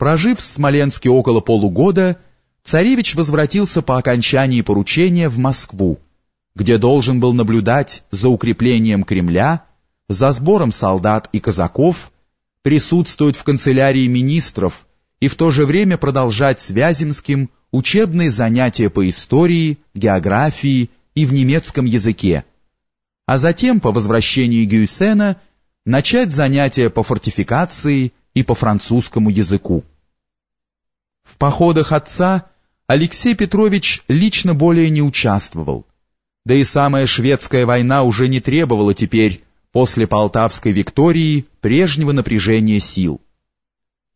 Прожив в Смоленске около полугода, царевич возвратился по окончании поручения в Москву, где должен был наблюдать за укреплением Кремля, за сбором солдат и казаков, присутствовать в канцелярии министров и в то же время продолжать с Вяземским учебные занятия по истории, географии и в немецком языке, а затем по возвращении Гюйсена начать занятия по фортификации и по французскому языку. В походах отца Алексей Петрович лично более не участвовал, да и самая шведская война уже не требовала теперь, после Полтавской Виктории, прежнего напряжения сил.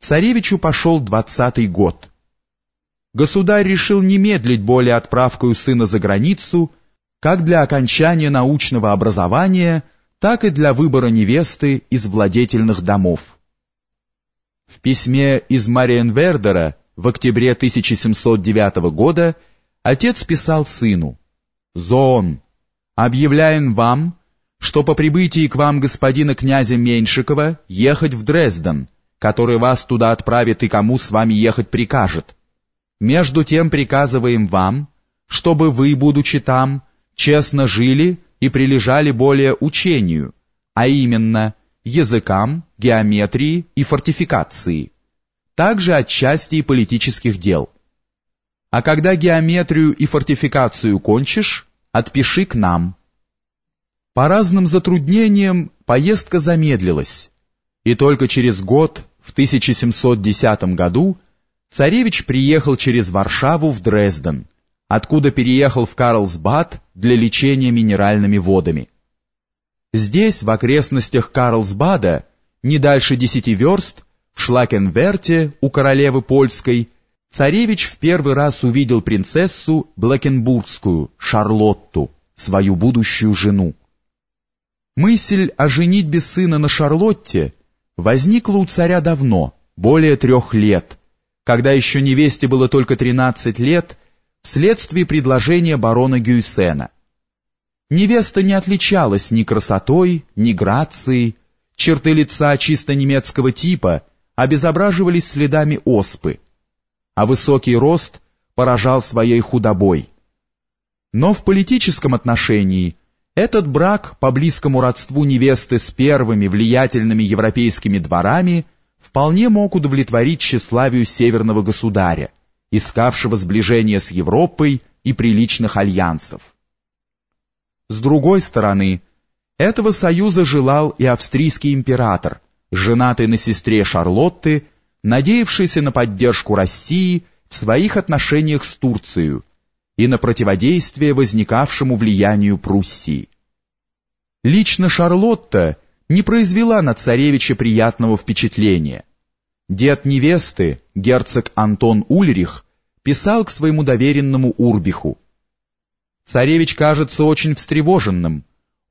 Царевичу пошел двадцатый год. Государь решил не медлить более отправкою сына за границу, как для окончания научного образования, так и для выбора невесты из владетельных домов. В письме из Мариенвердера в октябре 1709 года отец писал сыну «Зоон, объявляем вам, что по прибытии к вам господина князя Меньшикова ехать в Дрезден, который вас туда отправит и кому с вами ехать прикажет. Между тем приказываем вам, чтобы вы, будучи там, честно жили и прилежали более учению, а именно языкам, геометрии и фортификации, также отчасти и политических дел. А когда геометрию и фортификацию кончишь, отпиши к нам. По разным затруднениям поездка замедлилась, и только через год, в 1710 году, царевич приехал через Варшаву в Дрезден, откуда переехал в Карлсбад для лечения минеральными водами. Здесь, в окрестностях Карлсбада, не дальше десяти верст, в Шлакенверте у королевы польской, царевич в первый раз увидел принцессу Блэкенбургскую, Шарлотту, свою будущую жену. Мысль о женитьбе сына на Шарлотте возникла у царя давно, более трех лет, когда еще невесте было только тринадцать лет, вследствие предложения барона Гюйсена. Невеста не отличалась ни красотой, ни грацией, черты лица чисто немецкого типа обезображивались следами оспы, а высокий рост поражал своей худобой. Но в политическом отношении этот брак по близкому родству невесты с первыми влиятельными европейскими дворами вполне мог удовлетворить тщеславию северного государя, искавшего сближения с Европой и приличных альянсов. С другой стороны, этого союза желал и австрийский император, женатый на сестре Шарлотты, надеявшийся на поддержку России в своих отношениях с Турцией и на противодействие возникавшему влиянию Пруссии. Лично Шарлотта не произвела на царевича приятного впечатления. Дед невесты, герцог Антон Ульрих, писал к своему доверенному Урбиху, Царевич кажется очень встревоженным.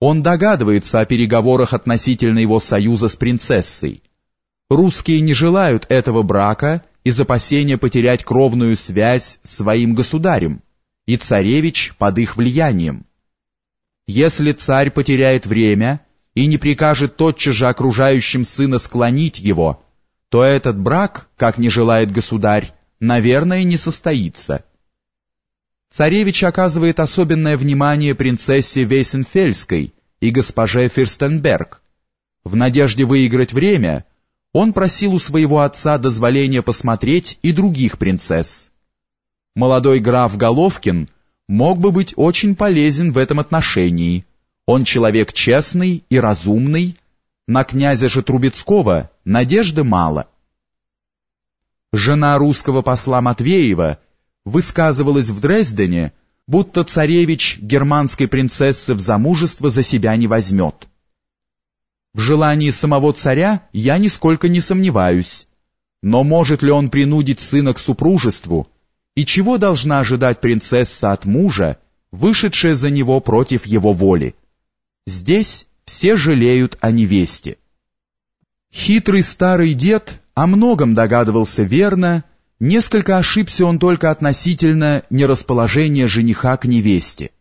Он догадывается о переговорах относительно его союза с принцессой. Русские не желают этого брака из опасения потерять кровную связь с своим государем, и царевич под их влиянием. Если царь потеряет время и не прикажет тотчас же окружающим сына склонить его, то этот брак, как не желает государь, наверное, не состоится. Царевич оказывает особенное внимание принцессе Вейсенфельской и госпоже Фирстенберг. В надежде выиграть время, он просил у своего отца дозволения посмотреть и других принцесс. Молодой граф Головкин мог бы быть очень полезен в этом отношении. Он человек честный и разумный, на князя же Трубецкого надежды мало. Жена русского посла Матвеева – высказывалась в Дрездене, будто царевич германской принцессы в замужество за себя не возьмет. В желании самого царя я нисколько не сомневаюсь, но может ли он принудить сына к супружеству, и чего должна ожидать принцесса от мужа, вышедшая за него против его воли? Здесь все жалеют о невесте. Хитрый старый дед о многом догадывался верно, Несколько ошибся он только относительно нерасположения жениха к невесте.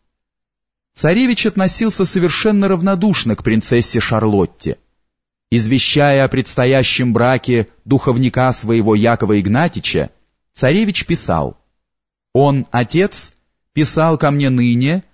Царевич относился совершенно равнодушно к принцессе Шарлотте. Извещая о предстоящем браке духовника своего Якова Игнатича, царевич писал «Он, отец, писал ко мне ныне,